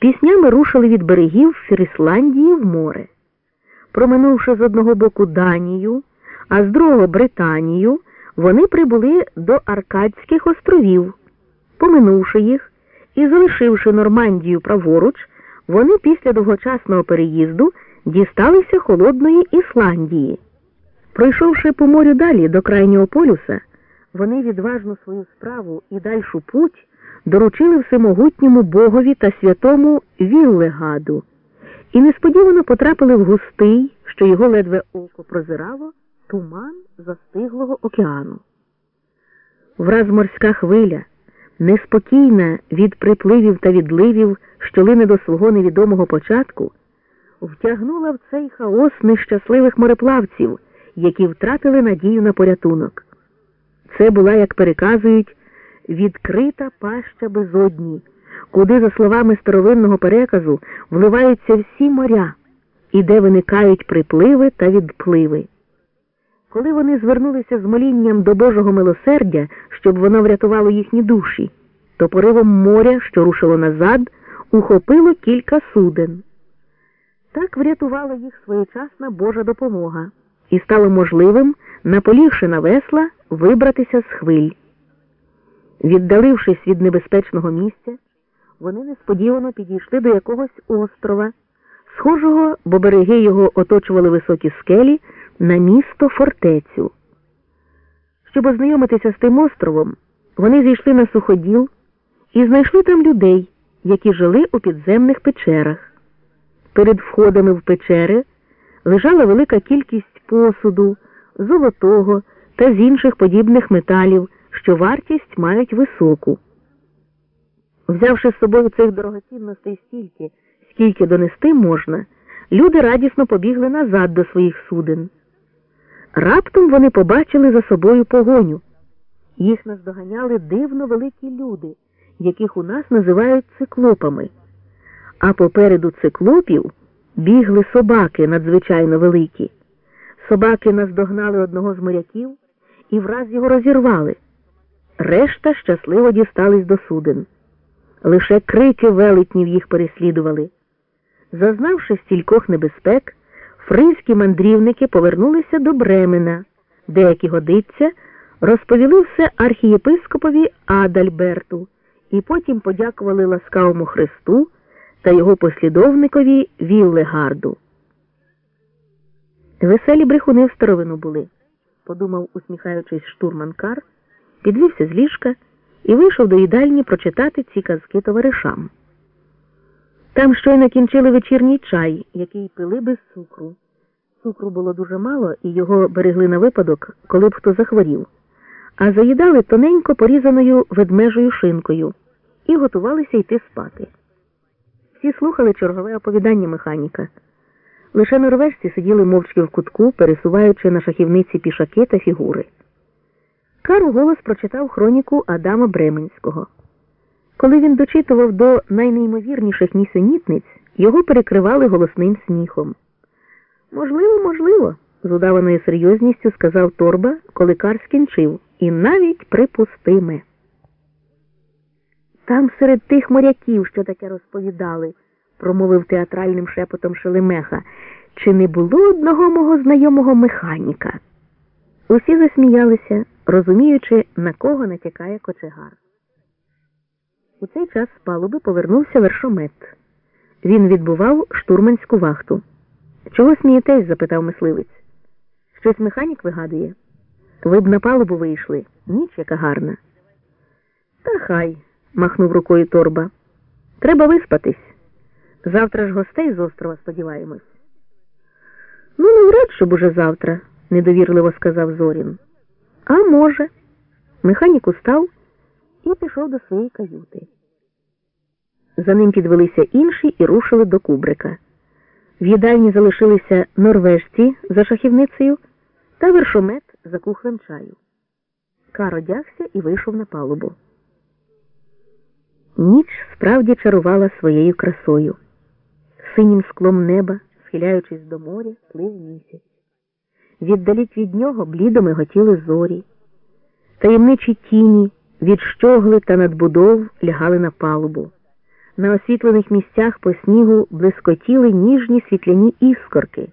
піснями рушили від берегів Фрісландії в море. Проминувши з одного боку Данію, а з другого Британію, вони прибули до Аркадських островів. Поминувши їх і залишивши Нормандію праворуч, вони після довгочасного переїзду дісталися холодної Ісландії. Пройшовши по морю далі до крайнього полюса, вони відважну свою справу і дальшу путь доручили всемогутньому богові та святому Віллегаду і несподівано потрапили в густий, що його ледве око прозирало, туман застиглого океану. Враз морська хвиля, неспокійна від припливів та відливів, що лине до свого невідомого початку, втягнула в цей хаос нещасливих мореплавців, які втратили надію на порятунок. Це була, як переказують, відкрита паща безодні, куди, за словами старовинного переказу, вливаються всі моря і де виникають припливи та відпливи. Коли вони звернулися з молінням до Божого милосердя, щоб воно врятувало їхні душі, то поривом моря, що рушило назад, ухопило кілька суден. Так врятувала їх своєчасна Божа допомога і стало можливим, наполігши на весла, вибратися з хвиль. Віддалившись від небезпечного місця, вони несподівано підійшли до якогось острова, схожого, бо береги його оточували високі скелі на місто фортецю. Щоб ознайомитися з тим островом, вони зійшли на суходіл і знайшли там людей, які жили у підземних печерах. Перед входами в печери лежала велика кількість посуду, золотого та з інших подібних металів, що вартість мають високу. Взявши з собою цих дорогоцінностей стільки, скільки донести можна, люди радісно побігли назад до своїх суден. Раптом вони побачили за собою погоню. Їх наздоганяли дивно великі люди, яких у нас називають циклопами. А попереду циклопів бігли собаки надзвичайно великі. Собаки наздогнали одного з моряків і враз його розірвали. Решта щасливо дістались до суден. Лише крики велетнів їх переслідували. Зазнавши стількох небезпек, фризькі мандрівники повернулися до Бремена, де, як і годиться, розповіли все архієпископові Адальберту і потім подякували ласкавому Христу та його послідовникові Віллегарду. Веселі брехуни в старовину були, подумав, усміхаючись, штурман Кар, підвівся з ліжка і вийшов до їдальні прочитати ці казки товаришам. Там щойно кінчили вечірній чай, який пили без цукру. Цукру було дуже мало, і його берегли на випадок, коли б хто захворів, а заїдали тоненько порізаною ведмежою шинкою і готувалися йти спати. Всі слухали чергове оповідання механіка. Лише норвежці сиділи мовчки в кутку, пересуваючи на шахівниці пішаки та фігури. Кару голос прочитав хроніку Адама Бременського. Коли він дочитував до найнеймовірніших нісенітниць, його перекривали голосним сміхом. Можливо, можливо, з удаваною серйозністю сказав торба, коли Кар скінчив, і навіть припустиме. Там серед тих моряків, що таке розповідали, промовив театральним шепотом Шелемеха, чи не було одного мого знайомого механіка? Усі засміялися, розуміючи, на кого натякає кочегар. У цей час з палуби повернувся вершомет. Він відбував штурманську вахту. Чого смієтесь? запитав мисливець. Щось механік вигадує. Ви б на палубу вийшли. Ніч яка гарна. Та хай, махнув рукою торба. Треба виспатись. Завтра ж гостей з острова сподіваємось. Ну, навряд, щоб уже завтра, недовірливо сказав Зорін. А може. Механік устав і пішов до своєї каюти. За ним підвелися інші і рушили до кубрика. В їдальні залишилися норвежці за шахівницею та вершомет за кухлем чаю. Кар одягся і вийшов на палубу. Ніч справді чарувала своєю красою. Синім склом неба, схиляючись до моря, плив місяць. Віддалік від нього блідо миготіли зорі. Таємничі тіні від щогли та надбудов лягали на палубу. На освітлених місцях по снігу блискотіли ніжні світляні іскорки.